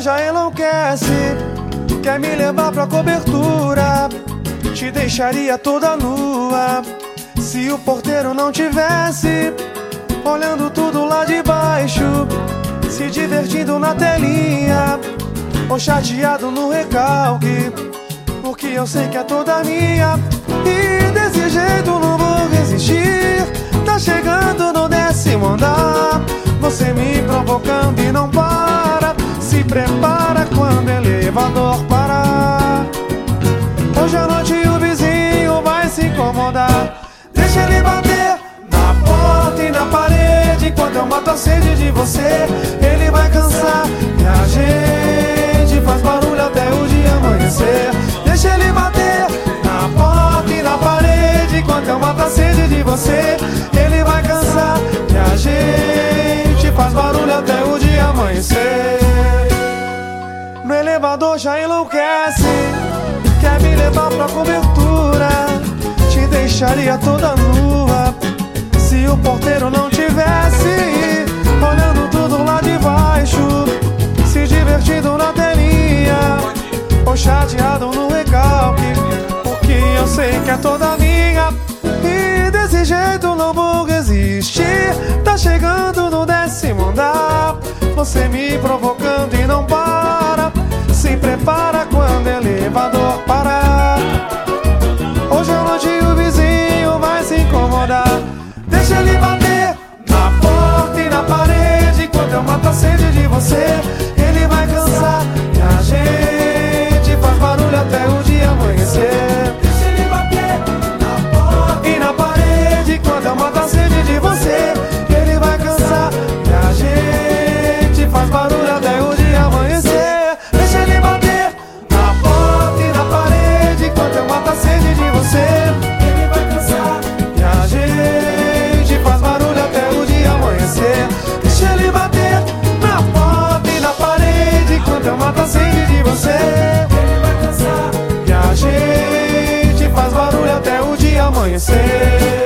já enlouquece. Quer me levar pra cobertura? Te deixaria toda nua. Se o porteiro não tivesse olhando tudo lá de baixo, se divertindo na telinha, ou chateado no recalque, porque eu sei que é toda minha. E desse jeito não vou resistir. Tá chegando no décimo andar, prepara quando o elevador parar. Hoje à noite o vizinho vai se incomodar. Deixa ele bater na porta e na parede enquanto eu mato a sede de você. Ele vai cansar e a gente faz barulho até o dia amanhecer. Deixa ele bater na porta e na parede enquanto eu mato a sede de você. Elevador já enlouquece. Quer me levar pra cobertura? Te deixaria toda nua. Se o porteiro não tivesse olhando tudo lá de baixo, se divertindo na telinha, ou chateado no recalque, porque eu sei que é toda minha. E desse jeito não vou resistir. Tá chegando no décimo andar, você me provocando e não para. Elevador. Vai